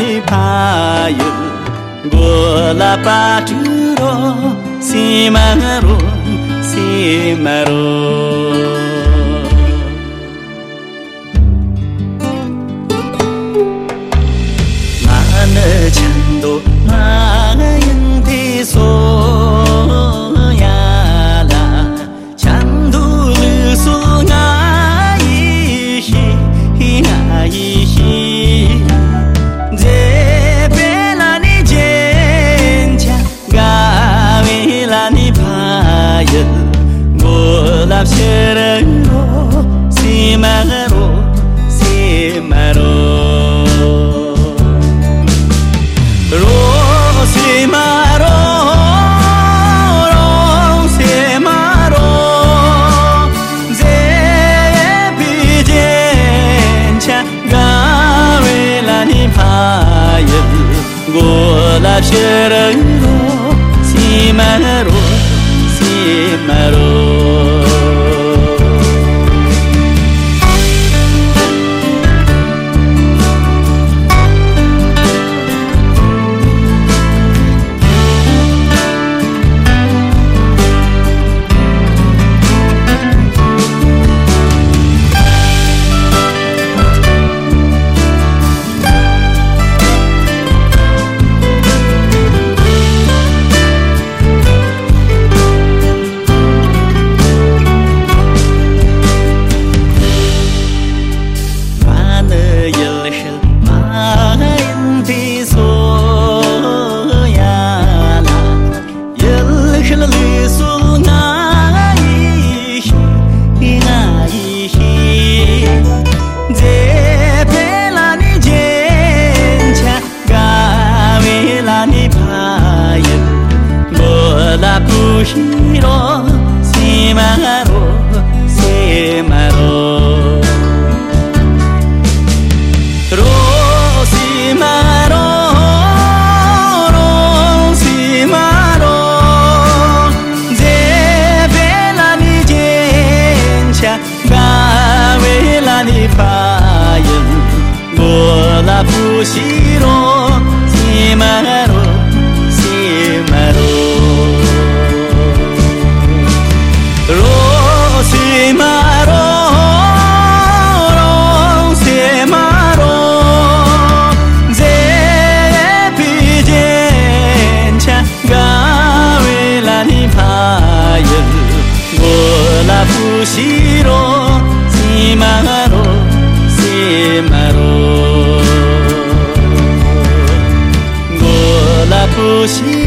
ni pa yu go Gautāpśhira āgā, sīma āgā, sīma rā. 我心。しい